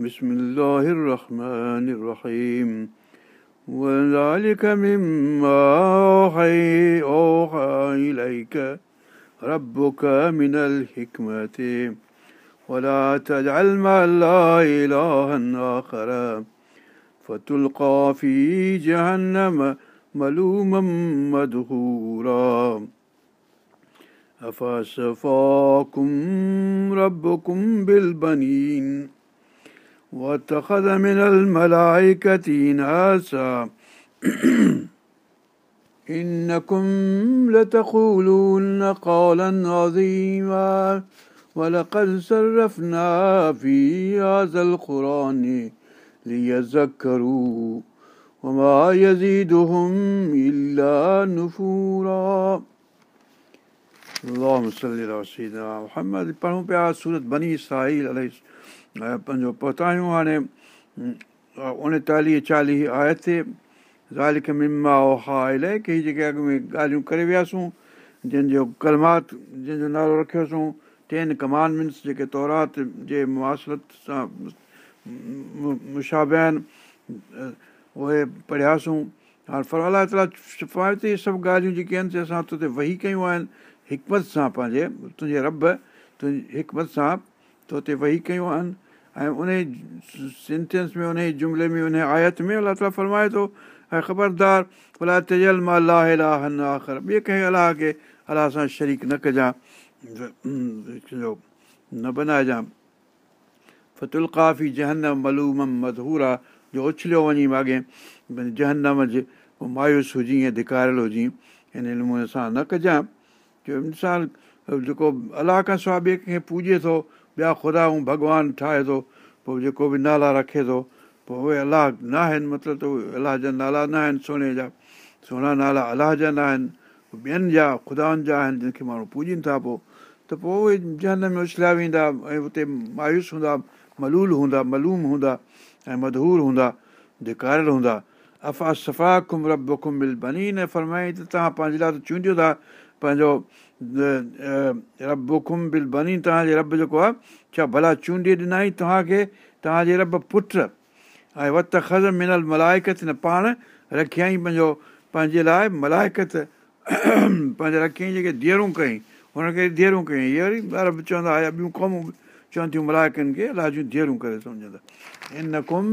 بسم الله الرحمن الرحيم وذلك مما أوحي أوحى إليك ربك من الحكمة ولا تجعل مع الله إلها آخر فتلقى في جهنم ملوما مدحورا أفصفاكم ربكم بالبنين واتخذ من الملائكة ناسا إنكم لتقولون قولا عظيما. ولقد صرفنا في هذا القرآن ليذكروا وما يزيدهم إلا نفورا. پڙهون پيا سورت بني ساحل الاهي پنهنجو پهتا آهيون هاڻي اوڻيتاليهه چاليهه آهي مما زالا الاهي ڪه جيڪي اڳ ۾ ڳالهيون ڪري وياسين جنهن جو ڪلمات جنهن جو نالو رکيوسين ٽين ڪمانڊمينٽس جيڪي تورات جي مئاسرت سان مشابيا آهن اهي پڙهياسين هاڻي فر الله تالا شفايتي سڀ ڳالهيون جيڪي آهن سي اسان ويهي ڪيون آهن حڪمت سان پنهنجي تنهنجي رب تنهنجي حڪمت سان تو هتي وهي ڪيون آهن. ۽ ان سينٽينس ۾ ان جملي ۾ ان آيت ۾ الله تالا فرمائي ٿو ۽ خبردار الله تيجل مان الله الله آخر ٻئي ڪنهن الله کي الله سان شريڪ نه ڪجانءِ نه بنائجانئ فتل ڪافي جهنم ملوم مڌور آهي جو اڇليو وڃي ماڳي جهنم جي مايوس هجي ۽ ڌڪاريل هجي ان نموني سان نه ڪجانءِ جو انسان جيڪو الله کان سواءِ ٻئي ڪنهن کي پوڄي ٿو ٻيا خدا ۽ ڀڳوان ٺاهي ٿو پوءِ جيڪو به نالا رکي ٿو پوءِ اهي الله نه آهن مطلب ته اهي الله جا نالا نه آهن سوني جا سهڻا نالا الله جا نه آهن ٻين جا خدان جا آهن جن کي ماڻهو پوڄن ٿا پوءِ ته پوءِ اهي جنهن ۾ اڇليا ويندا ۽ اتي مايوس هوندا ملول هوندا ملوم هوندا ۽ مڌور هوندا ڌڪاريل هوندا افا صفا ڪم رب ڪم بل بني نه فرمائي ته توهان پنهنجي لاءِ ته چونڊيو ٿا پنهنجو رب بني توهان جي رب جيڪو آهي ڇا ڀلا چونڊي ڏنئي توهان کي؟ توهان جي رب پٽ. ۽ وت خز منل ملائڪت نه پاڻ رکيئين پنهنجو پنهنجي لاءِ ملائڪت. پنهنجي رکيئين جيڪي ڌيئرون ڪيئين هن کي ڌيئرون ڪيئين هيءَ وري ارب چوندا ٻيون قومون چون ٿيون ملائڪن کي الله جون ڌيئرون ڪري سمجهندا. ان ڪم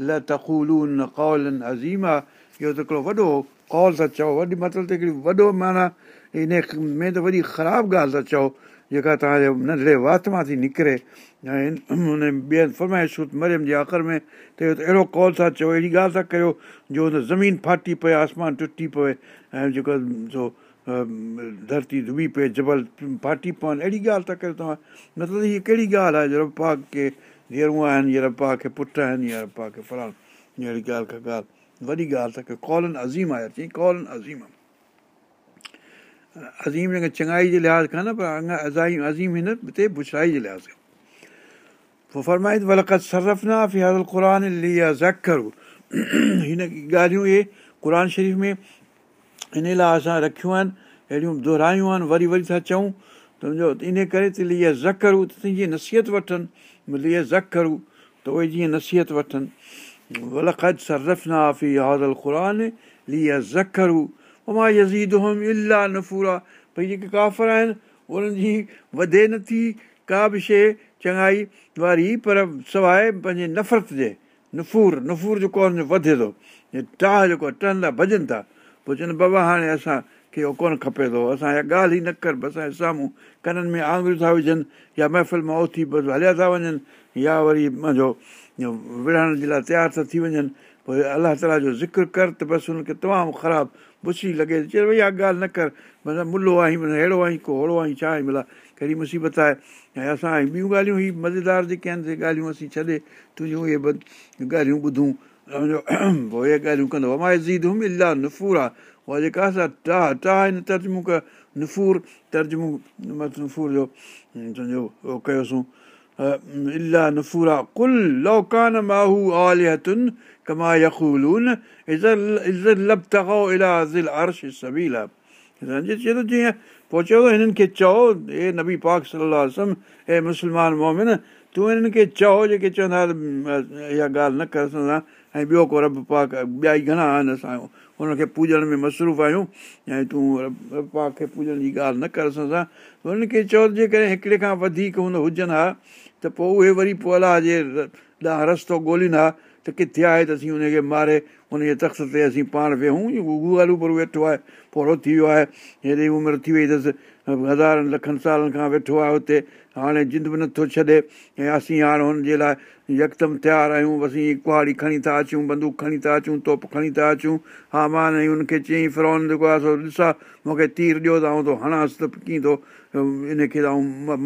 ل تڪولون ڪولن عظيم آهي اهو ته هڪڙو وڏو ڪول ٿا چئو وڏي مطلب ته هڪڙي وڏو معنيٰ ان ۾ ته وڏي خراب ڳالهه ٿا چئو جيڪا توهان جي ننڍڙي وات مان ٿي نڪري ۽ هن ٻين فرمائي سوت مريم جي آخر ۾ ته اهو ته اهڙو ڪول ٿا چئو اهڙي ڳالهه ٿا ڪيو جو هن زمين ڦاٽي پئي آسمان ٽٽي پئي ۽ جيڪو سو ڌرتي ڌبي پئي جبل ڦاٽي پون اهڙي ڳالهه ٿا ڪيو توهان مطلب هيءَ ڪهڙي ڳالهه آهي جو پاڪ کي ڌيئرون آهن رب پاڪ کي پٽ آهن رب پاڪ کي فلاڻ اهڙي ڳالهه ڪا ڳالهه وڏي ڳالهه ٿا ڪيو ڪولن عظيم آهي چئي ڪولن عظيم عظيم جيڪي چڱائي جي لحاظ کان نه پر ازائي عظيم هن هتي بڇائي جي لحاظ کان پوءِ فرمائي ولقت سرفنا في هزل قر ليا زکرو هن ڳالهيون اهي قر شريف ۾ ان لاءِ اسان رکيون آهن اهڙيون دهرايون آهن وري وري ٿا چئون تنهنجو ان ڪري ته زکرو ته تنهنجي نصيحت وٺن. ليا زکرو ته اهي جيئن نصيحت وٺن. زکرو نفور. آهي ڀئي جيڪي ڪافر آهن انهن جي وڌي نٿي ڪا به شيءِ. چڱائي واري پر سواءِ پنهنجي نفرت جي نفور نفور جيڪو آهي وڌي ٿو. ٽاهه جيڪو آهي ٽهندا ڀڄن ٿا. پوءِ چون بابا هاڻي اسان کي اهو ڪونه کپي ٿو؟ اسان اها ڳالهه ئي نه ڪر بس اسان جي سامهون ڪنن ۾ آڱريون ٿا وجهن يا محفل مان اٿي بس هليا ٿا وڃن يا وري منهنجو وڙهڻ جي لاءِ تيار ٿا ٿي وڃن. پوءِ الله تالا جو ذڪر ڪر ته بس هن کي تمام خراب بڇي لڳي. چئي ڀئي اها ڳالهه نه ڪر. مطلب ملو آهين معنيٰ اهڙو آهين ڪو اوڙو آهين ڇا آهي ڀلا ڪهڙي مصيبت آهي؟ ۽ اسان ٻيون ڳالهيون هي مزيدار جيڪي آهن سي ڳالهيون اسين ڇڏي تنهنجيون اهي ڳالهيون ٻڌون. پوءِ اهي ڳالهيون ڪندو امائي زيد هم الاهه نفور. آهي اها جيڪا ٿو جيئن پوءِ چيو هنن کي چئو هي نبي پاڪ صلاح هي مسلمان مومن تون هنن کي چئو جيڪي چوندا اها ڳالهه نه ڪر سگهندا ۽ ٻيو ڪو رب پاڪ ٻيا ئي گهڻا آهن اسان هن کي پوڄڻ ۾ مصروف آهيون. ۽ تون پاڪ کي پوڄڻ جي ڳالهه نه ڪري سگهندا. هنن کي چئو جيڪڏهن هڪڙي کان وڌيڪ هن هجن ها ته پوءِ اهي وري پوءِ الله جي ڏانهن رستو ڳولهيندا ته ڪٿي آهي ته اسين هن کي ماري هن جي تخت تي اسين پاڻ ويهون. پر ويٺو آهي پوڙو ٿي ويو آهي. هيڏي عمر ٿي وئي اٿس هزارن لکن سالن کان ويٺو آهي هتي. هاڻي جند به نٿو ڇڏي. ۽ اسين هاڻي هن جي لاءِ يڪدم تيار آهيون اسين ڪهاڙي کڻي ٿا اچون بندوق کڻي ٿا اچون توپ کڻي ٿا اچون. ها مان نه هن کي چيئين فرون جيڪو آهي سو ڏسان مون کي تير ڏيو ته آئون ٿو هڻانس ته ڪيئن ٿو ان کي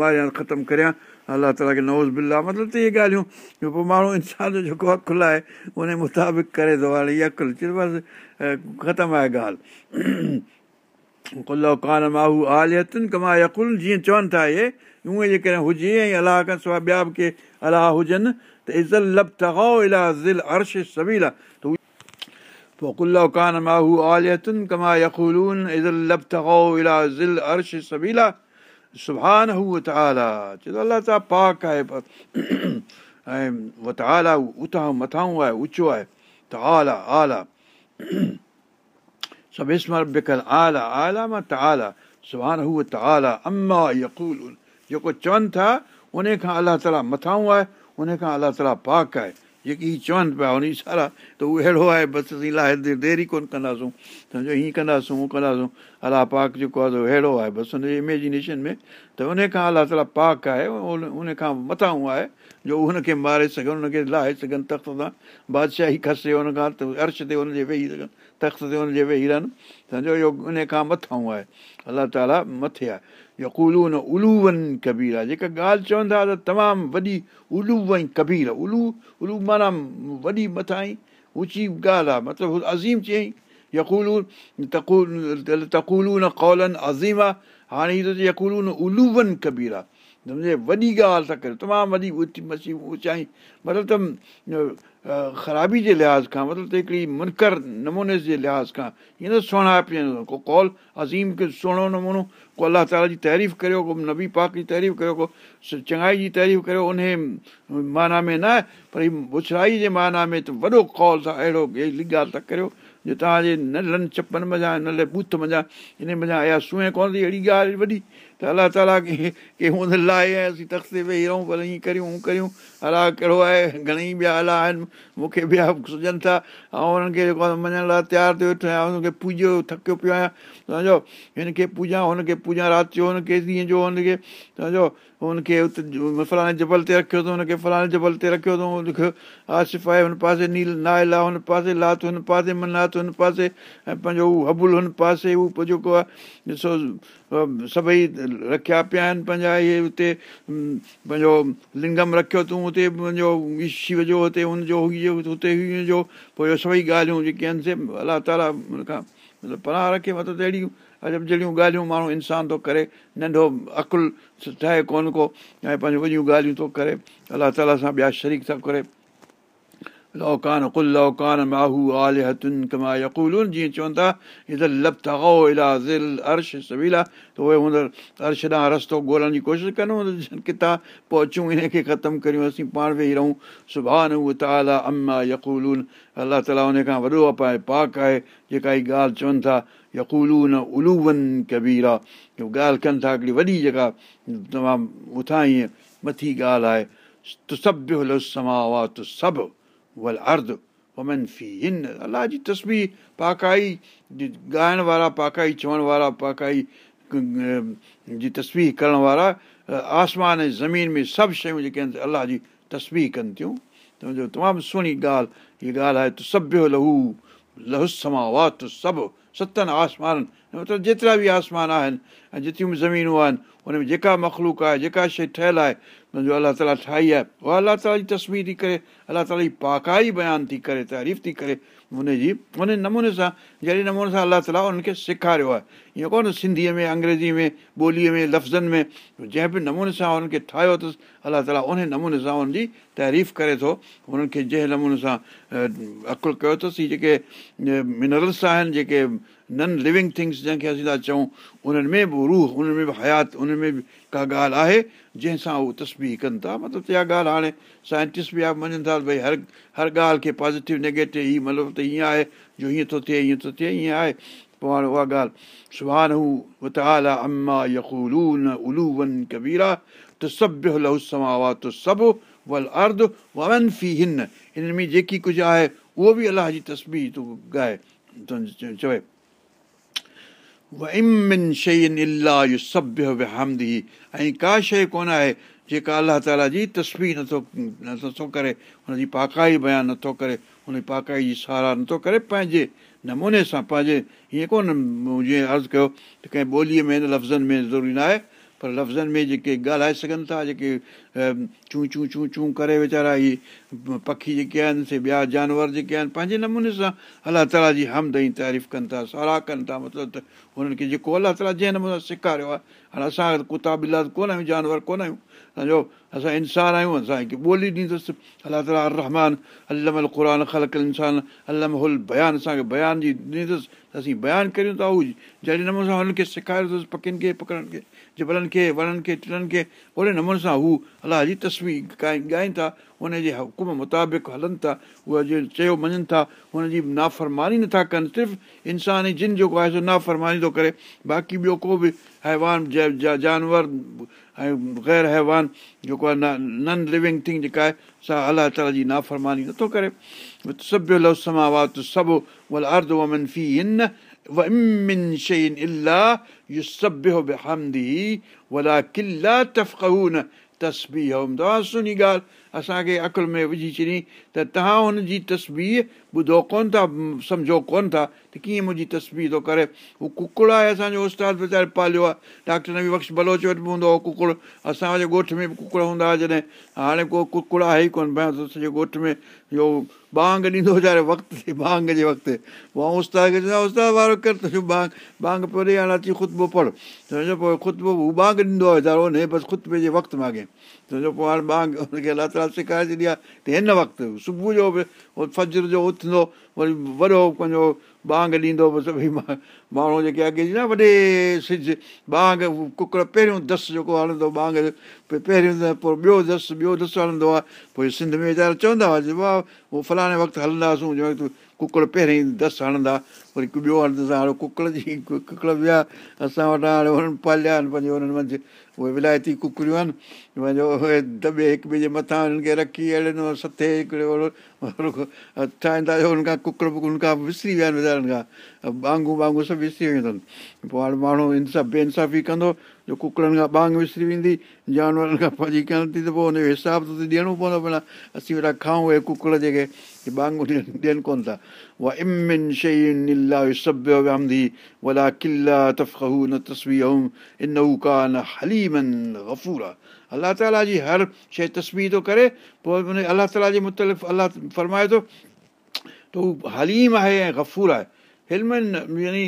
ماريان ختم ڪريان. الله تالا کي نووز بلا مطلب ته اهي ڳالهيون پوءِ ماڻهو انسان جو جيڪو عقل آهي ان مطابق ڪري ٿو هاڻي اها عقل چئي بس ختم آهي ڳالهه. ڪل ڪانه ماهو آليتن ڪما يڪل جيئن چون ٿا اهي اهي جيڪڏهن هجي ۽ الله کان سواءِ ٻيا به ڪي الله هجن ته ازل لب تگو الا زل عرش سبيل آهي پوءِ ڪل ڪانه ماهو آليتن ڪما يڪلون ازل لب تگو الا زل عرش سبيل آهي سڀان هو تالا چئي ٿو الله تالا پاڪ آهي ۽ وتالا اتان مٿان آهي اوچو آهي ته اعليٰ اعليٰ سڀ اسمر بڪل اعليٰ اعليٰ مان ته اعليٰ سڀان هو ته اعليٰ اما يڪول جيڪو چون ٿا ان کان الله تالا مٿان آهي ان کان الله تالا پاڪ آهي. جيڪي چون پيا ان سارا ته اهو اهڙو آهي بس اسين لاءِ دير ئي ڪونه ڪنداسون سمجهو هيئن ڪنداسون هونئن ڪنداسون الله پاڪ جيڪو آهي اهڙو آهي. بس هن جي اميجنيشن ۾ ته ان کان الله تالا پاڪ آهي ان کان مٿان آهي جو هن کي ماري سگهن هن کي لاهي سگهن تخت تان بادشاهي کسي هن کان ته عرش تي هن جي ويهي سگهن تخت تي هن جي ويهي رهن. سمجهو اهو ان کان مٿان آهي. الله تالا مٿي آهي يڪولو نه الوون ڪبير آهي جيڪا ڳالهه چوندا ته تمام وڏي الو ۽ ڪبير الو الو معنيٰ وڏي مٿان ئي اوچي ڳالهه آهي مطلب عظيم چيئين يڪولو تڪولو نه ڪولن عظيم آهي هاڻي ته الوون ڪبير آهي سمجهي وڏي ڳالهه ٿا ڪيو تمام وڏي اوچي مڇي اوچائي مطلب ته خرابي جي لحاظ کان مطلب ته هڪڙي منڪر نموني جي لحاظ کان ائين نه سهڻا پيئڻ ڪو ڪول عظيم کي سهڻو نمونو ڪو الله تالا جي تعريف ڪريو ڪو نبي پاڪ جي تعريف ڪريو ڪو چڱائي جي تعريف ڪريو ان معنيٰ ۾ نه پر هيءَ بڇرائي جي معنيٰ ۾ ته وڏو ڪول ٿا اهڙو اهڙي ڳالهه ٿا ڪريو جو توهان جي نلن چپن مڃان نل بوٿ مڃان ان مڃان اها سهڻي ڪونه ٿي اهڙي ڳالهه وڏي ته الله تالا کي ڪي هن لاءِ اسين تخت ويهي رهون ڀلي ائين ڪريون هون ڪريون. الله ڪهڙو آهي؟ گهڻيئي ٻيا الله آهن. مون کي ٻيا سجهن ٿا. ۽ هنن کي جيڪو آهي مڃڻ لاءِ تيار ٿيو ويٺو آهيان. هن کي پوڄيو ٿڪيو پيو آهيان. سمجهو؟ هن کي پوڄا هن کي پوڄا رات جو هن کي ڏينهن جو هن کي سمجهو؟ هن کي هتي فلاڻي جبل تي رکيو اٿئون هن کي فلاڻي جبل تي رکيو اٿئون. هن کي آصف آهي هن پاسي نيل نايل آهي هن پاسي لات هن پاسي منات هن پاسي ۽ پنهنجو هو هبل هن پاسي هو پوءِ جيڪو آهي ڏسو سڀئي رکيا پيا آهن پنهنجا اهي هتي پنهنجو لنگم رکيو اٿئون هتي پنهنجو شو جو هتي هن جو هتي جو پوءِ اهو سڀئي ڳالهيون جيڪي آهن سي الله تالا هن کان مطلب پران رکي مطلب اهڙيون عجب جهڙيون ڳالهيون ماڻهو انسان ٿو ڪري ننڍو عقل ٺهي ڪونه ڪو ۽ پنهنجون وڏيون ڳالهيون ٿو ڪري الله تالا سان ٻيا شريڪ ٿا ڪري لوڪان ڪل لوڪان ماهو آل هتن ڪما يڪولون جيئن چون ٿا لب تگو الا زل عرش سبيلا ته اهي هوندڙ عرش ڏانهن رستو ڳولهڻ جي ڪوشش ڪن ڪٿان پهچون هن کي ختم ڪريون اسين پاڻ ويهي رهون سڀاڻي اهو تالا اما يڪولون الله تالا ان کان وڏو آهي پاڪ آهي جيڪا ئي ڳالهه چون ٿا يڪولون الوون ڪبير ڳالهه ڪن ٿا هڪڙي وڏي جيڪا تمام اٿان ائين مٿي ڳالهه آهي ول في هن الله جي تصوير پاڪائي ڳائڻ وارا پاڪائي چوڻ وارا پاڪائي جي تصوير ڪرڻ وارا آسمان ۽ زمين ۾ سڀ شيون جيڪي آهن الله جي تصوير ڪن ٿيون سمجهو تمام سهڻي ڳالهه هيءَ ڳالهه آهي ته سڀي لهو لهه سماوات سڀ ستن آسمانن مطلب جيترا به آسمان آهن ۽ جيتريون به زمينون آهن هن ۾ جيڪا مخلوڪ آهي جيڪا شيءِ ٺهيل آهي منهنجو الله تالا ٺاهي آهي. اها الله تالا جي تصوير ٿي ڪري الله تالا جي پاڪائي بيان ٿي ڪري تعريف ٿي ڪري هن جي ان نموني سان جهڙي نموني سان الله تالا ان کي سيکاريو آهي. ائين ڪونه سنڌيءَ ۾ انگريزي ۾ ٻوليءَ ۾ لفظن ۾ جنهن به نموني سان هن کي ٺاهيو اٿس الله تالا ان نموني سان هن جي تعريف ڪري ٿو. هنن کي جنهن نموني سان عقل ڪيو اٿس جيڪي منرلس آهن جيڪي نن لونگ ٿنگس جنهن کي اسين ٿا چئون انهن ۾ به روهه انهن ۾ به حيات انهن ۾ به ڪا ڳالهه آهي جنهن سان اهي تسبي ڪن ٿا. مطلب اها ڳالهه هاڻي سائنٽسٽ به مڃن ٿا ڀئي هر هر ڳالهه کي پازيٽو نيگيٽو هيءَ مطلب ته هيئن آهي جو هيئن ٿو ٿئي هيئن ٿو ٿئي هيئن آهي. پوءِ هاڻي اها ڳالهه سڀاڻي هو اما يڪولون الوون ڪبيرا ته سڀ لهو سماوا ته سڀ ون في هن هن ۾ جيڪي ڪجهه آهي اهو به الله جي تسبي تون ڳائي چوي امن شين الاهه اهو سڀي ۽ ڪا شيءِ ڪونه آهي جيڪا الله تالا جي تسبي نٿو نٿو ڪري هن جي پاڪائي بيان نٿو ڪري هن پاڪائي جي سارا نٿو ڪري پنهنجي نموني سان پنهنجي هيئن ڪونه جيئن عرض ڪيو ته ڪنهن ٻوليءَ ۾ لفظن ۾ ضروري نه آهي پر لفظن ۾ جيڪي ڳالهائي سگهن ٿا جيڪي چون چون چون چون ڪري ويچارا هي پکي جيڪي آهن سي ٻيا جانور جيڪي آهن پنهنجي نموني سان الله تالا جي حمد ۽ تعريف ڪن ٿا ساراهه ڪن ٿا مطلب ته هنن کي جيڪو الله تالا جنهن نموني سيکاريو آهي هاڻي اسان ڪتا بلا ڪونه آهيون جانور ڪونه آهيون سمجهو اسان انسان آهيون اسان هڪ ٻولي ڏيندس الله تالا رحمان ال قر خلق انسان ال هل بيان اسان کي بيان جي ڏيندس ته اسين بيان ڪريون ٿا اهو جهڙي نموني سان هنن کي سيکاريو اٿس پکين کي پڪڙن کي جبلن کي وڻن کي ٽڻن کي اوهڙي نموني سان هو अलाह जी तस्वीर ॻाइनि था हुनजे हुकुम मुताबिक़ हलनि था उहा जीअं चयो मञनि था हुनजी नाफ़रमानी नथा कनि सिर्फ़ु इंसान ई जिन जेको आहे सो नाफ़रमानी थो करे बाक़ी ॿियो को बि हैवान जानवर ऐं ग़ैर हैवान जेको आहे नन लिविंग थिंग जेका आहे सा अलाह ताला जी नाफ़रमानी नथो करे सभु लव समावात सभु वल अर्द वमन फी हिन وإن شيء إلا يسبح بحمده ولكن لا تفقهون تسبيح توهان سني ڳالهه اسان کي عقل ۾ وجهي ڇڏي ته توهان هن جي تسبيح ٻڌو ڪونه ٿا سمجهو ڪونه ٿا ته ڪيئن منهنجي تسبير ٿو ڪري هو ڪڪڙ آهي اسان جو استاد ويچاري پاليو آهي ڊاڪٽر نبي بخش بلوچ وٽ به هوندو هو ڪڪڙ اسان جي ڳوٺ ۾ به ڪڪڙ هوندا هئا جڏهن هاڻي ڪو ڪڪڙ آهي ئي ڪونه ته سڄي ڳوٺ ۾ اهو بانگ ڏيندو ويچاري وقت تي بانگ جي وقت پوءِ استاد کي چوندا استاد وارو ڪر ته بانگ بانگ پيو ڏي هاڻي اچي خطبو پڙهه سمجهو پوءِ خطبو هو بانگ ڏيندو آهي ويچارو هن بس ختبي جي وقت ماڳي سمجهو پوءِ هاڻي بانگ هن کي الله تالا سيکاري ڇڏي آهي ته هن وقت صبح جو به فجر جو اٿندو وري وڏو پنهنجو بانگ ڏيندو سڀئي ماڻهو جيڪي اڳي جي نه وڏي سج بانگ ڪڪڙ پهريون دس جيڪو هلندو بانگ پهريون پوءِ ٻيو دس ٻيو دس هلندو آهي پوءِ سنڌ ۾ ويچارا چوندا هئا واهه اهو فلاڻي وقت هلنداسين جنهن وقت ڪڪڙ پهرين دس هڻندا وري ٻيو هڻنداسين هاڻي ڪڪڙ جي ڪڪڙ ويا اسان وٽان هاڻي هنن پاليا آهن پنهنجي هنن منجهه اهي ولايتي ڪڪڙيون آهن. پنهنجو اهي دٻي هڪ ٻئي جي مٿان هنن کي رکي اهڙي سٿي هڪڙي ٺاهيندا هن کان ڪڪڙ هن کان وسري ويا آهن ويچارن کان. بانگو بانگو سڀ وسري ويون اٿن. پوءِ هاڻي ماڻهو انصاف بيئنسافي ڪندو جو ڪڪڙن کان بانگ وسري ويندي جانورن کان پنهنجي ڪن ٿي ته پوءِ هن جو حساب ته ڏيڻو پوندو پهلا اسين ويٺا کائون اهي ڪڪڙ جيڪي الله تالا جي هر شيءِ تصوير ٿو ڪري پوءِ الله الله فرمائي ٿو ته هو هليم آهي ۽ گفور آهي هلمن يعني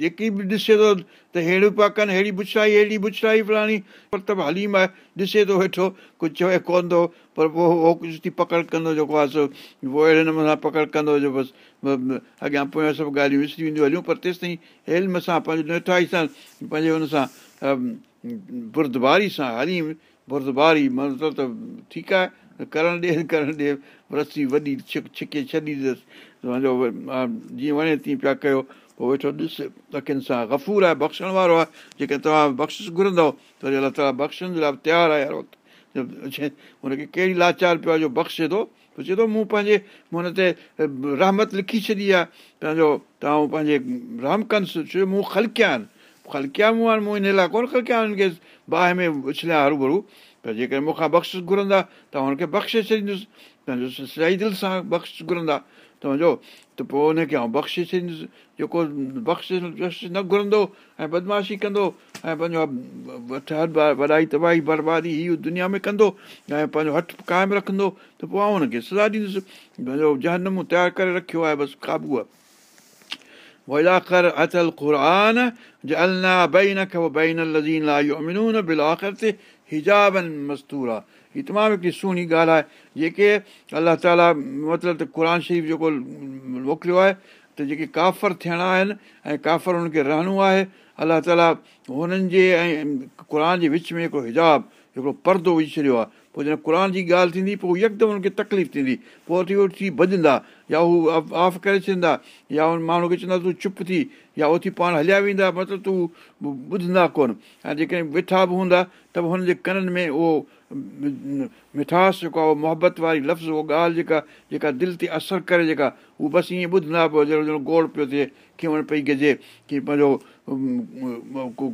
جيڪي به ڏسي ٿو ته اهڙيون پيا ڪن اهڙي بڇائي اهڙي بڇائي فلاڻي پر ته هليم آهي ڏسي ٿو ويٺو ڪجهه چوي ڪونه ٿو پر پوءِ اهو ڪجهه ٿي پڪڙ ڪندو جيڪو آهي سو پوءِ اهڙي نموني سان پڪڙ ڪندو جو بس اڳيان پويان سڀ ڳالهيون وسري وينديون هليون پر تيس تائين سان پنهنجي نيٺائي سان پنهنجي هن سان بردباري سان هليم بردباري مطلب ته ٺيڪ آهي ڪرڻ ڏي ڪرڻ ڏي رسي وڏي ڇڪي ڇڏي پنهنجو جيئن وڻي تيئن پيا ڪيو پوءِ ويٺو ڏس اکين سان گفور آهي بخشڻ وارو آهي جيڪي توهان بخشش گهرندو بخشڻ جي لاءِ تيار آهي وقت هن کي ڪهڙي لاچار پيو آهي جو بخشي ٿو چئي ٿو مون پنهنجي هن تي رحمت لکي ڇڏي آهي پنهنجو توهان پنهنجي رحم ڪندس ڇو مون خلڪيا آهن خلڪيا مون آهن مون هن لاءِ ڪونه خلڪيا هنن کي باهه ۾ اڇليا هرو ڀرو پر جيڪڏهن مون کان بخشش گهرندا ته هن کي بخشي ڇڏيندس پنهنجو صحيح دل سان بخشش گهرندا سمجهو ته پوءِ هن کي بخشي جيڪو ۽ بدمعاشي ڪندو ۽ پنهنجو وڏائي تباهي بربادي هيءَ دنيا ۾ ڪندو ۽ پنهنجو هٿ قائم رکندو ته پوءِ آئون هن کي سزا ڏيندس جهنمون تيار ڪري رکيو آهي بس قابو آهي هيءَ تمام هڪڙي سهڻي ڳالهه آهي. جيڪي الله تالا مطلب ته قر شريف جيڪو موڪليو آهي ته جيڪي ڪافر ٿيڻا آهن ۽ ڪافر هن کي رهڻو آهي الله تالا هنن جي ۽ قر جي وچ ۾ هڪڙو هجاب هڪڙو پردو وجهي ڇڏيو آهي پوءِ جڏهن قر جي ڳالهه ٿيندي پوءِ يڪدم هن کي تڪليف ٿيندي. پوءِ وٺي اٿي ڀڄندا يا هو آف ڪري ڇڏيندا يا هن ماڻهو کي چوندا تون چپ ٿي يا اٿي پاڻ هليا ويندا مطلب تون ٻڌندا ڪونه. ۽ جيڪڏهن ويٺا به هوندا ته به هن جي ڪنن ۾ اهو مٺاس جيڪو آهي اهو محبت واري لفظ اها ڳالهه جيڪا جيڪا دل تي اثر ڪري جيڪا اها بس ائين ٻڌندا پيو گوڙ پيو ٿئي ڪيئن پئي گجي ڪه پنهنجو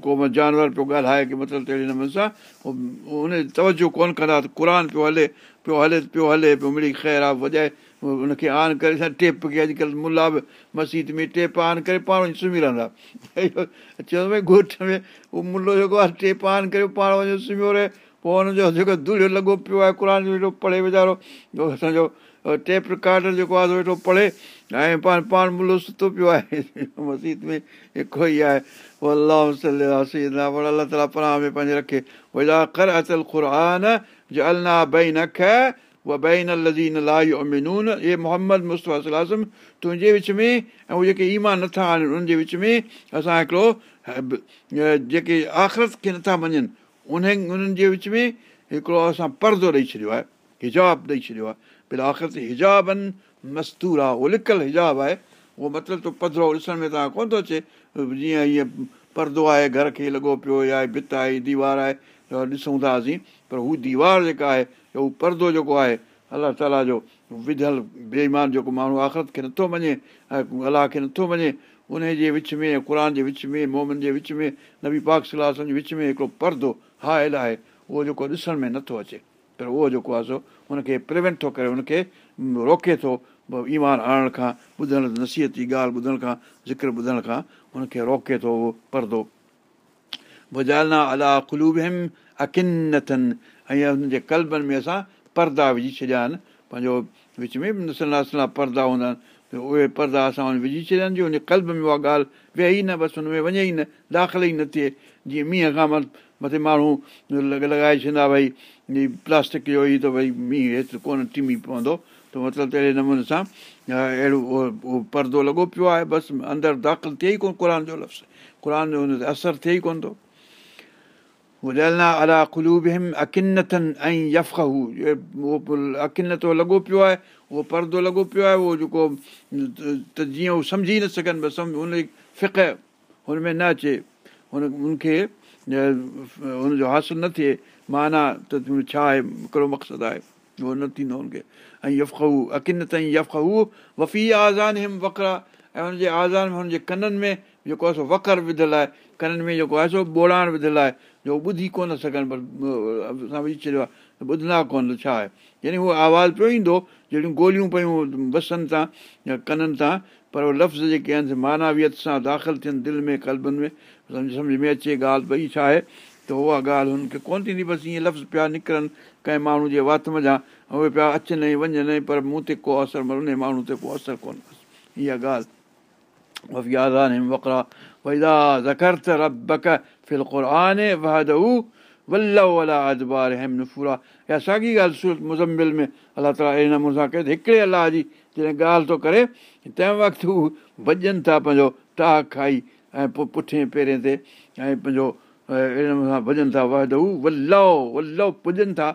ڪو جانور پيو ڳالهائي ڪه مطلب تهڙي نموني سان ان توجو ڪونه ڪندا ته قر پيو هلي پيو هلي پيو هلي پيو مڙي خير آهي وڄائي هن کي آن ڪري ڇا ٽيپ کي اڄڪلهه ملا به مسجد ۾ ٽيپ آن ڪري پاڻ وڃي سمهي رهندا چوندو ڀئي ڳوٺ ۾ اهو ملو جيڪو آهي ٽيپ آن ڪري پاڻ وڃو سمهيو رهي پوءِ هن جو جيڪو دڙيو لڳو پيو آهي قر ويٺو پڙهي ويچارو اسان جو ٽيپ رڪارڊر جيڪو آهي ويٺو پڙهي ۽ پاڻ پاڻ ملو ستو پيو آهي مسجد ۾ هڪ ئي آهي الله الله تالا پناهه ۾ پنهنجي رکي ڪر اتل خر النا بئي نه ک اها بئي نه لزي نه لائي امينون اهي محمد مصطفيٰ تنهنجي وچ ۾۽ اهي جيڪي ايمان نٿا آڻن انهن جي وچ ۾ اسان هڪڙو جيڪي آخرت کي نٿا مڃن ان انهن جي وچ ۾ هڪڙو اسان پردو ڏيئي ڇڏيو آهي هجاب ڏيئي ڇڏيو آهي ڀئي آخر تي هجابن مستور آهي اهو لڪيل هجاب آهي اهو مطلب ته پڌرو ڏسڻ ۾ توهان ڪونه ٿو اچي جيئن هيئن پردو آهي گهر کي لڳو پيو يا ڀت آهي ديوار آهي ڏسون ٿا اسين پر هو ديوار جيڪا آهي هو پردو جيڪو آهي الله تالا جو وڌيل بيئيمان جيڪو ماڻهو آخرت کي نٿو مڃي ۽ الله کي نٿو مڃي ان جي وچ ۾ قر جي وچ ۾ مومن جي وچ ۾ نبي پاڪ صلاح جي وچ ۾ هڪڙو پردو هايل آهي اهو جيڪو ڏسڻ ۾ نٿو اچي. پر اهو جيڪو آهي سو هن کي پروينٽ ٿو ڪري هن کي روڪي ٿو ايمان آڻڻ کان ٻڌڻ نسيهتي ڳالهه ٻڌڻ کان ذڪر ٻڌڻ کان هن کي روڪي ٿو اهو پردو ڀجالنا الا ڪلوب هم اڪنٿن ۽ هن جي ڪلبن ۾ اسان پردا وجهي ڇڏيا آهن پنهنجو وچ ۾ نسلا نسلا پردا هوندا آهن. ته اهي پردا اسان وجهي ڇڏيا آهن جو هن ڪلب ۾ اها ڳالهه ويهي نه بس هن ۾ وڃي ئي نه داخل ئي نه ٿئي. جيئن مينهن کان مٿي ماڻهو لڳائي ڇڏيندا ڀئي پلاسٽڪ جو ئي ته ڀئي مينهن هيترو ڪونه ٽمي پوندو. ته مطلب تهڙي نموني سان اهڙو اهو پردو لڳو پيو آهي بس اندر داخل ٿئي ئي ڪونه قر جو لفظ. قر جو هن تي اثر ٿئي ئي ڪونه ٿو الا خلوب هم اڪنتن ۽ يف هو اهو اڪنتو لڳو پيو آهي اهو پردو لڳو پيو آهي اهو جيڪو ته جيئن هو سمجهي نه سگهن بس هن فق هن ۾ نه اچي هن هن کي هن جو حاصل نه ٿئي معنيٰ ته ڇا آهي هڪڙو مقصد آهي اهو نه ٿيندو هن کي ۽ يفو اڪن تائين يف هو وفي آزان هم وڪرا ۽ هن جي آزان ۾ هن جي ڪنن ۾ جيڪو آهي سو وڪر وڌيل آهي ڪنن ۾ جيڪو آهي سو ٻوڙائڻ وڌيل آهي جو ٻڌي ڪونه سگهن پر اسان وجهي ڇڏيو آهي ٻڌندا ڪونه ته ڇا آهي؟ يعني اهو آواز پيو ايندو جهڙيون گوليون پيون بسن تان يا ڪنن تان پر لفظ جيڪي آهن ماناويت سان داخل ٿين دل ۾ ڪلبن ۾ سمجهه سمجهه ۾ اچي ڳالهه ڀئي ڇا آهي؟ ته اها ڳالهه هن کي ڪونه ٿيندي بس ائين لفظ پيا نڪرن ڪنهن ماڻهو جي وات جا اهي پيا اچن ۽ وڃن پر مون تي ڪو اثر ان ماڻهو تي ڪو اثر ڪونهي اها ڳالهه فل قر ادبار هيم نفورا يا ساڳي ڳالهه سورت مزمل ۾ الله تالا اهڙي نموني سان ڪيو هڪڙي الله جي جڏهن ڳالهه ٿو ڪري تنهن وقت هو ڀڄن ٿا پنهنجو ٽاهه کائي ۽ پوءِ پٺيان پيري تي ۽ پنهنجو اهڙي نموني سان ڀڄن ٿا وهدو ولو ولو پڄن ٿا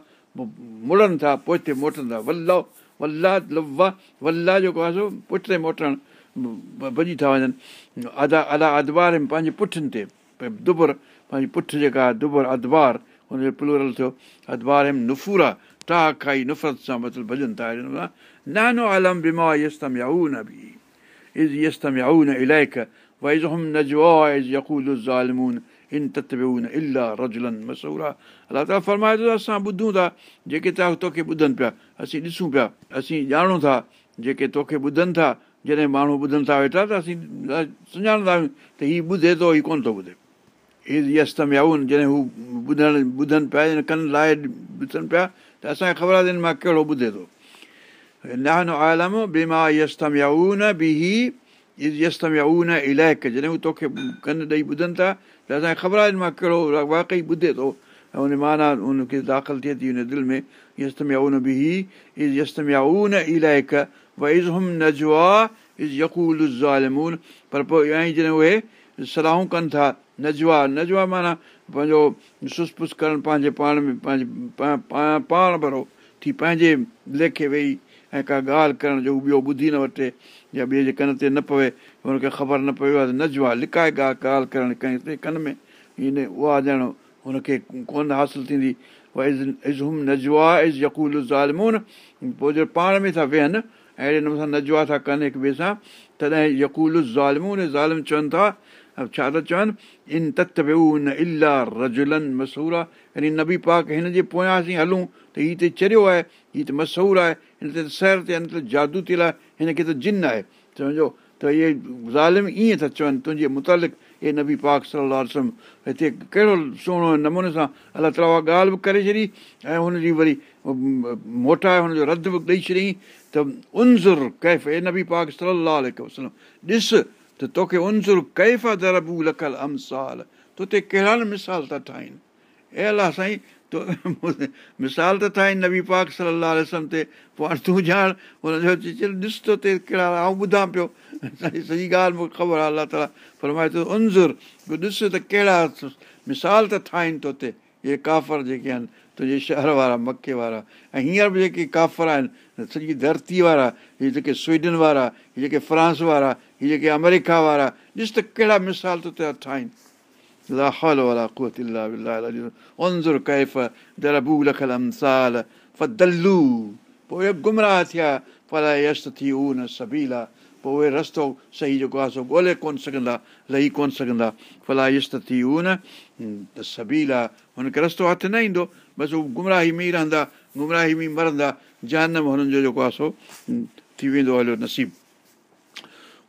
مڙن ٿا پوءِ موٽن ٿا ولو ولا لوا ولا جيڪو آهي سو پٺتي موٽڻ ڀڄي ٿا وڃن ادا الا ادبار پنهنجي پٺين تي دبر پنهنجي پٺ جيڪا دبر ادبار هن جو پلورل ٿيو ادبار هم نفورا ٽاهه کائي نفرت سان ڀڄن ٿا اسان ٻڌون ٿا جيڪي ٻڌن پيا اسين ڏسون پيا اسين ڄاڻون ٿا جيڪي توکي ٻڌن ٿا جڏهن ماڻهو ٻڌن ٿا ويٺا ته اسين سڃاڻندا آهيون ته هيءُ ٻڌي ٿو هيءُ ڪونه ٿو ٻڌي هيءَ يستم يائن جڏهن هو ٻڌڻ ٻڌن پيا ڪن لاءِ ڏسن پيا ته اسان کي خبر آهي مان ڪهڙو ٻڌي ٿو. جڏهن هو توکي ڪن ڏيئي ٻڌن ٿا ته اسان کي خبر آهي مان ڪهڙو واقعي ٻڌي ٿو ۽ هن معنيٰ هن کي داخل ٿئي ٿي هن دل ۾ يستم از پر پوءِ ۽ جڏهن اهي صلاحون ڪن ٿا نجوا نجوا معنيٰ پنهنجو سسپس ڪرڻ پنهنجي پاڻ ۾ پنهنجي پاڻ ڀرو ٿي پنهنجي ليکي ويهي ۽ ڪا ڳالهه ڪرڻ جو ٻيو ٻڌي نه وٺي يا ٻئي جي ڪن تي نه پوي هن کي خبر نه پيو آهي ته نجوا لڪائي ڳالهه ڳالهه ڪرڻ ڪنهن ڪن ۾ ان اها ڄڻ هن کي ڪونه حاصل ٿيندي. از نجوا از يڪول زالمون. پوءِ جو پاڻ ۾ ٿا ويهن اهڙي نموني سان نجوا ٿا ڪن هڪ ٻئي سان تڏهن يڪول زالمون ظالم چون ٿا ڇا ٿا چون ان تت نه الاهه رجلن مشهور آهي يعني نبي پاڪ هن جي پويان اسين هلون ته هيءَ ته چريو آهي هيءَ ته مشهور آهي هن تي ته سير تي هن تي جادو ٿيل آهي هن کي ته جن آهي. سمجهو؟ ته اهي ظالم ائين ٿا چون تنهنجي متالق هي نبي پاڪ صلاح هتي ڪهڙو سهڻو نموني سان الله تالا اها ڳالهه به ڪري ڇڏي ۽ هن جي وري موٽائي هن جو رد به ڏيئي ڇڏيئين ته انزر ڪيف هي نبي پاڪ صلاح وسلم ڏس ته توکي انزر ڪيف دربو لکل امسال طوطي ڪهڙا نه مثال ٿا ٺاهين الله سائين مثال ته ٺاهين نبي پاڪ صلاح تي پوءِ هاڻي تون ڄاڻ هن جو ڏس تو تي ڪهڙا آئون ٻڌان پيو سڄي ڳالهه مون کي خبر آهي الله تالا فرمائي ٿو انزر ڏس ته ڪهڙا مثال ته ٺاهين طوطي اهي ڪافر جيڪي آهن تنهنجي شهر وارا مڪي وارا ۽ هينئر به جيڪي ڪافر آهن سڄي ڌرتي وارا هيءَ جيڪي سويڊن وارا هيءَ جيڪي فرانس وارا هيءَ جيڪي آمريڪا وارا ڏس ته ڪهڙا مثال تو ٿا ٺاهين پوءِ گمراهه ٿيا ڦلا يش ٿي اهو نه آهي پوءِ اهي رستو صحيح جيڪو آهي سو ڳولهي ڪونه سگهندا لهي ڪونه سگهندا ڦلا يش ٿي اهو نه ته آهي هن کي رستو هٿ نه ايندو بس هو گمراهي ۾ ئي رهندا گمراهي ۾ مرندا. جانم هنن جو جيڪو آهي سو ٿي ويندو هليو نصيب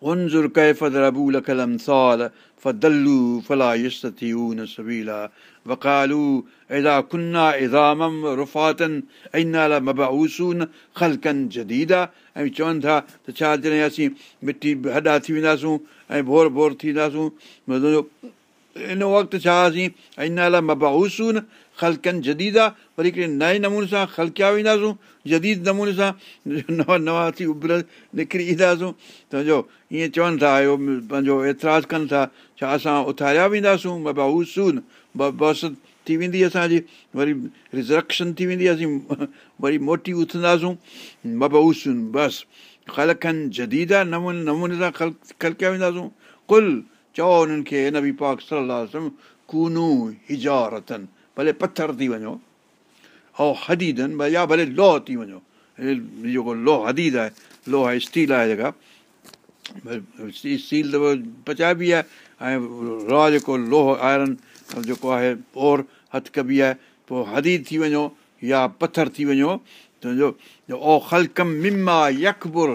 انظر كيف ضربوا لك الامثال فدلوا فلا يستطيعون سبيلا وقالوا اذا كنا عظاما رفاتا انا لمبعوثون خلقا جديدا ऐं चवनि था त छा जॾहिं असीं मिटी हॾा थी वेंदासूं ऐं भोर भोर थींदासूं इन वक़्तु छा असीं इन लाइ मबाऊसूं न ख़लकनि जदीद आहे वरी हिकिड़े नए नमूने सां ख़लकिया वेंदासूं جديد نموني سان نوان نوان ٿي اڀر نڪري اينداسون. سمجهو ائين چون ٿا اهو پنهنجو اعتراض ڪن ٿا ڇا اسان اٿاريا وينداسون؟ مبائوسون نه بس ٿي ويندي اسان جي. وري رزرڪشن ٿي ويندي اسين وري موٽي اٿنداسون. مبائوسون بس. خلڪن جديد نموني نموني سان خل خلڪيا وينداسون. ڪل چئو هنن کي نبي پاڪ صلاح ڪونو هجارتن. ڀلي پٿر ٿي وڃو ۽ هديدن يا ڀلي لوهه ٿي وڃو جيڪو لوهه هديد آهي لوهه آهي اسٽيل آهي جيڪا اسٽيل ته پچائبي آهي ۽ را جيڪو لوهه آيرن جيڪو آهي اور هٿ ڪبي آهي پوءِ هديد ٿي وڃو يا پٿر ٿي وڃو تنهنجو او خلڪم مما يڪبر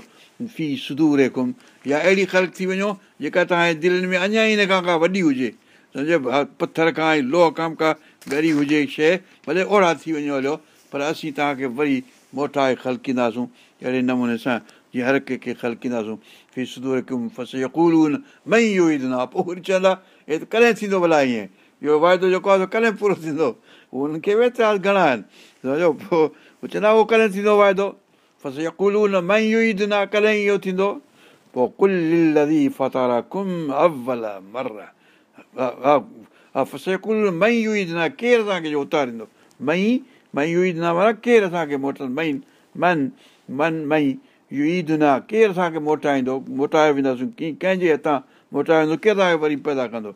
في سدور ڪم يا اهڙي خلق ٿي وڃو جيڪا توهان جي دل ۾ اڃا ئي هن کان ڪا وڏي هجي سمجهو پٿر کان ۽ لوهه کان ڪا ڳري هجي شيءِ ڀلي اوڙا ٿي وڃو هليو پر اسين توهان کي وري موٽائي خلڪينداسون اهڙي نموني سان جيئن هر ڪنهن کي خلڪينداسون. في سدور ڪم فس يڪول مئي اهو ئي نه پوءِ وري چوندا هي ته ڪڏهن ٿيندو ڀلا ائين؟ اهو واعدو جيڪو آهي ڪڏهن پورو ٿيندو؟ هن کي ويترا گهڻا آهن. سمجهو؟ پوءِ چوندا اهو ڪڏهن ٿيندو واعدو؟ فس يڪول مئي اهو ئي نه ڪڏهن اهو ٿيندو؟ پوءِ ڪل فتارا ڪم اول مر فسيڪل مئي نه ڪير اسان کي جو اتاريندو مئي مئي يئي معنيٰ ڪير اسان کي موٽل مئي من من مئي نه ڪير اسان کي موٽائيندو موٽائي وينداسين ڪيئن ڪنهن جي هٿان موٽائي ويندو ڪير توهان کي وري پيدا ڪندو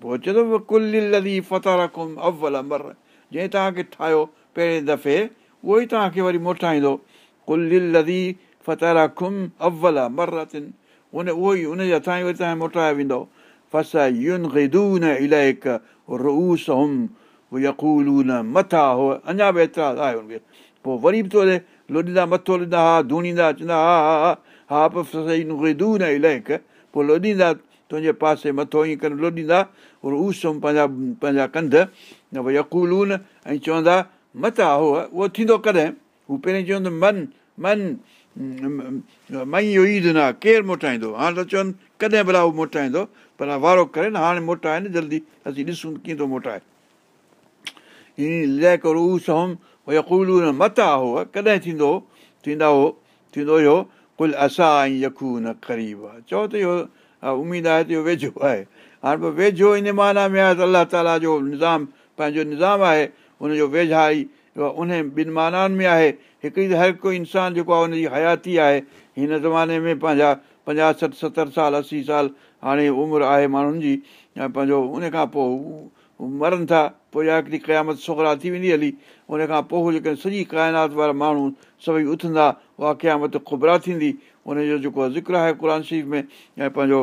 پوءِ ٿو ڪل لدي فتارا ڪم اول مر جنهن توهان کي ٺاهيو پهرين دفعي اهو ئي توهان کي وري موٽائيندو ڪل لدي فتارا کم اول مر ان اهو ئي ان جي هٿان ئي وري توهان موٽائي ويندو فس هو اڃا به ايترا آهي هن کي پوءِ وري به ٿوري لوڏيندا مٿو ها ڌوڻيندا چوندا ها ها ها ها پوءِ گدون الائڪ پوءِ لوڏيندا تنهنجي پاسي مٿو ائين ڪري لوڏيندا روس هم پنهنجا پنهنجا ڪنڌ ڀئي يڪولون ۽ چوندا مٿان هو اهو ٿيندو ڪڏهن هو پهرين چوندو من من مئي عيد نه ڪير موٽائيندو هاڻي ته چون ڪڏهن ڀلا اهو موٽائيندو پر وارو ڪري نه هاڻي موٽائي نه جلدي اسين ڏسون ڪيئن ٿو موٽائي متا هو ڪڏهن ٿيندو ٿيندا هو ٿيندو هيو ڪل اسان ۽ يڪو نه قريب آهي چئو ته اهو اميد آهي ته اهو ويجهو آهي هاڻي پوءِ ويجهو ان معنيٰ ۾ آهي ته الله تالا جو نظام پنهنجو نظام آهي هن جو ويجهائي ان ٻن مانائن ۾ آهي هڪڙي ته هر ڪو انسان جيڪو آهي هن جي حياتي آهي هن زماني ۾ پنهنجا پنجاهه سٺ ستر سال اسي سال هاڻي عمر آهي ماڻهن جي ۽ پنهنجو ان کان پوءِ مرن ٿا پوءِ يا هڪڙي قيامت سوڪرا ٿي ويندي هلي ان کان پوءِ جيڪي سڄي ڪائنات وارا ماڻهو سڀئي اٿندا اها قيامت خبرا ٿيندي. ان جو جيڪو ذڪر آهي قر شريف ۾۽ پنهنجو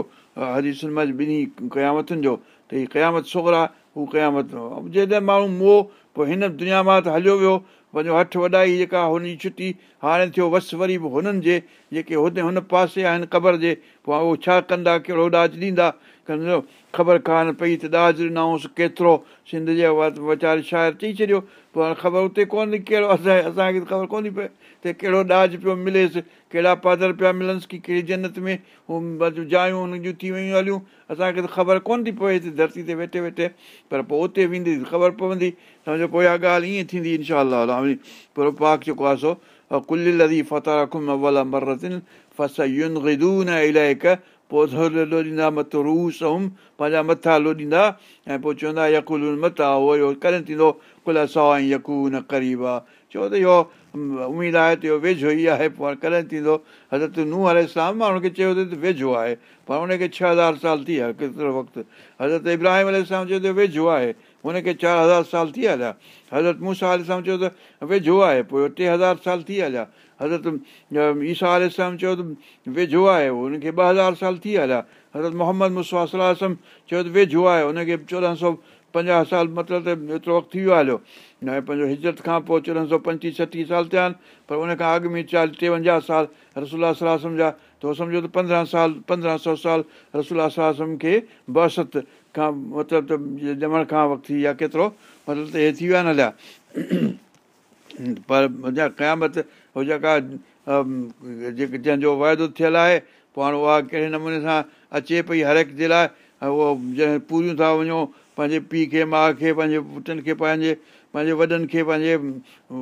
حديثن ۾ ٻنهي قيامتن جو ته هيءَ قيامت سوڪرا هو قيامت جڏهن ماڻهو موهه پوءِ هن دنيا مان ته هليو ويو پنهنجو هٿ وڏائي جيڪا هن جي ڇٽي هاڻي ٿيو وس وري به هنن جي جيڪي هتي هن پاسي آهن قبر جي پوءِ اهو ڇا ڪندا ڪهڙو ڏاج ڏيندا سمجهو خبر ڪانه پئي ته ڏاج ڏنئونس ڪيترو سنڌ جي ويچاري شاعر چئي ڇڏيو. پوءِ هاڻي خبر اتي ڪونه ٿي ڪهڙو اسان جي اسان کي ته خبر ڪونه ٿي پئي ته ڪهڙو ڏاج پيو مليس ڪهڙا پادر پيا ملنس ڪه ڪهڙي جنت ۾ هو جايون هن جون ٿي ويون هليون. اسان کي ته خبر ڪونه ٿي پئي هتي ڌرتي تي ويٺي ويٺي. پر پوءِ اتي ويندي خبر پوندي. سمجهو پوءِ اها ڳالهه ائين ٿيندي انشا پورو پاڪ جيڪو آهي سو ڪل لدي فتح رکم اول مرتن فس ين الائڪ پوءِ ٿورو لوڏيندا مٿو روس هم پنهنجا مٿان لوڏيندا ۽ پوءِ چوندا يڪل مٿان اهو اهو ڪڏهن ٿيندو ڪل سؤ ۽ يڪون قريب آهي ڇو ته اهو اميد آهي ته اهو ويجهو ئي آهي هاڻي ڪڏهن ٿيندو حضرت ننهن هلي اسلام ماڻهن کي چيو ته ويجهو آهي پر هن کي ڇهه هزار سال ٿي ويا ڪيترو وقت حضرت ابراهيم ال چيو ته ويجهو آهي هن کي چار هزار سال ٿي هليا حضرت موسيٰ اسلام چيو ته ويجهو آهي پوءِ ٽي هزار سال ٿي هليا حضرت ايسا اسلام چيو ته ويجهو آهي هن کي ٻه هزار سال ٿي هليا حضرت محمد مسواسم چيو ته ويجهو آهي هن کي چوڏهن سؤ پنجاهه سال مطلب ته ايترو وقت ٿي ويو هليو ۽ پنهنجو هجرت کان پوءِ چوڏهن سؤ پنٽيهه ڇٽيهه سال ٿيا آهن پر ان کان اڳ ۾ چاليهه ٽيونجاهه سال رسولا صلاح جا ته اهو سمجهو ته پندرهن سال پندرهن سؤ سال رسولا صلاح کي بست کان مطلب ته ڄمڻ کان وقت ٿي ويا ڪيترو مطلب ته هي ٿي ويا آهن هليا پر قيامت اهو جيڪا جيڪي جنهن جو واعدو ٿيل آهي پوءِ هاڻي اها ڪهڙي نموني سان اچي پئي هر هڪ جي لاءِ اهو جنهن پوريون ٿا وڃو پنهنجي پيءُ کي ماءُ کي پنهنجي پٽن کي پنهنجي پنهنجي وڏن کي پنهنجي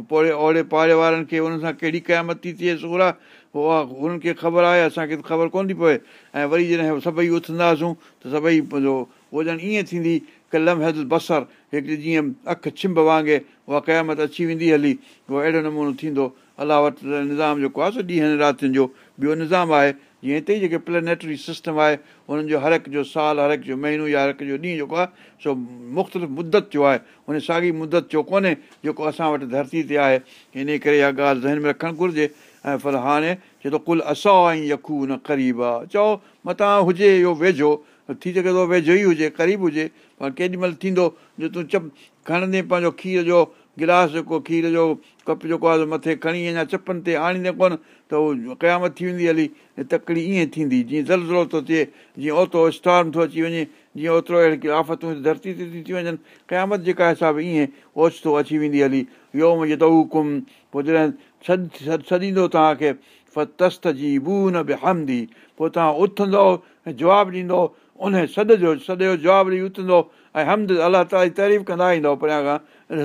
پوڙي اوڙي پاڙي وارن کي هن سان ڪهڙي قيامت ٿي ٿئي سورا اها هنن کي خبر آهي اسان کي ته خبر ڪونه ٿي پئي ۽ وري جڏهن سڀئي اٿنداسون ته سڀئي پنهنجو اهو ڄڻ ائين ٿيندي قلم هيد بصر هڪڙي جيئن اک ڇنڀ وانگر اها قيامت اچي ويندي هلي اهو اهڙو نمونو ٿيندو الله وٽ نظام جيڪو آهي سو ڏينهن راتن جو ٻيو نظام آهي جيئن هتي ئي جيڪي پلينيٽري سسٽم آهي انهن جو هر هڪ جو سال هر هڪ جو مهينو يا هر هڪ جو ڏينهن جيڪو آهي سو مختلف مدت جو آهي ان ساڳي مدت جو ڪونهي جيڪو اسان وٽ ڌرتي تي آهي ان ڪري اها ڳالهه ذهن ۾ رکڻ گهرجي ۽ پر هاڻي چئي ٿو ڪل اسان ۽ يڪو نه قريب آهي چئو متان هجي اهو ويجهو ٿي سگهي ٿو ويجهو ئي هجي قريب هجي پر ڪيڏي مهل ٿيندو جو تون چپ کڻندي پنهنجو کير جو گلاس جيڪو کير جو ڪپ جيڪو آهي مٿي کڻي اڃا چپن تي آڻيندي ڪونه ته اهو قيامت ٿي ويندي هلي تڪڙي ائين ٿيندي جيئن زلزلو ٿو ٿئي جيئن اوترو سٽارم ٿو اچي وڃي جيئن اوترو اهڙي آفتون ڌرتي تي ٿي ٿي وڃن قيامت جيڪا حساب ائين اوچتو اچي ويندي هلي ويو منهنجو ته حڪم پوءِ جڏهن سڏ سڏيندو توهان کي فتست جي بو نه به همدي پوءِ توهان اٿندو ۽ جواب ڏيندو ان سڏ جو سڏ جو جواب ڏيئي اٿندو ۽ حمد الله تالا جي تعريف ڪندا ايندو پريان کان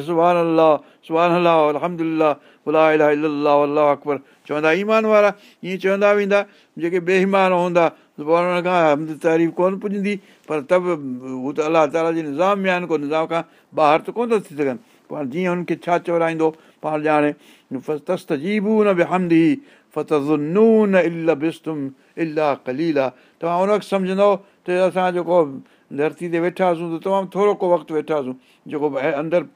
سڀاڻي سڀاڻي الله الله اڪبر چوندا ايمان وارا ائين چوندا ويندا جيڪي بيئيمان هوندا هن کان حمد تعريف ڪونه پڄندي پر ته به هو ته الله تالا جي نظام ۾ آهن ڪو نظام کان ٻاهر ته ڪونه ٿا ٿي سگهن پاڻ جيئن هن کي ڇا چورائيندو پاڻ ڄاڻي الاهه ڪليل توهان هن وقت سمجهندو ته اسان جيڪو ڌرتي تي ويٺا هئاسين ته تمام ٿورو ڪو وقت ويٺا هئاسين جيڪو اندر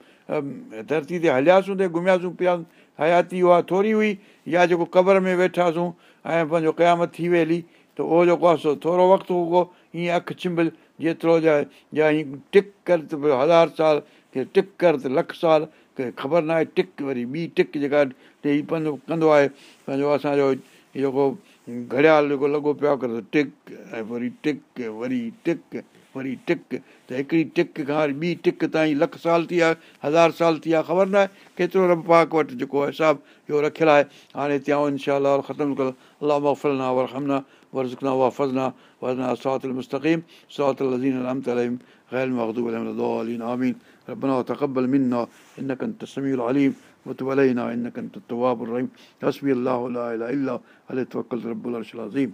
ڌرتي تي هلياسين ته گهمياسين پيا حياتي اها ٿوري هئي يا جيڪو قبر ۾ ويٺاسين ۽ پنهنجو قيامت ٿي وئي هلي ته اهو جيڪو آهي سو ٿورو وقت اهو ائين اک ڇنڀ جيترو جا يا هيئن ٽڪ ڪر ته هزار سال ڪي ٽڪ ڪر ته لک سال ڪي خبر نه آهي ٽڪ وري ٻي ٽڪ جيڪا ڪندو آهي. پنهنجو اسان جو جيڪو घड़ियाल जेको लॻो पियो आहे करे टिक ऐं वरी टिक वरी टिक वरी टिक त हिकिड़ी टिक खां वरी ॿी टिक ताईं लख साल थी विया हज़ार साल थी विया ख़बर न आहे केतिरो रब पाक वटि जेको आहे हिसाबु इहो रखियलु आहे हाणे हिते आऊं इनशा ख़तमु कयो अलाह मफ़लना वरहमना वरज़ना वाफ़ज़ना वरना सरात المستقيم صراط الذين أنعمت عليهم غير المغضوب عليهم ولا الضالين آمين ربنا وتقبل منا إنك أنت السميع العليم وتب علينا إنك أنت التواب الرحيم. حسبي الله لا إله إلا عليه توكلت رب العرش العظيم؟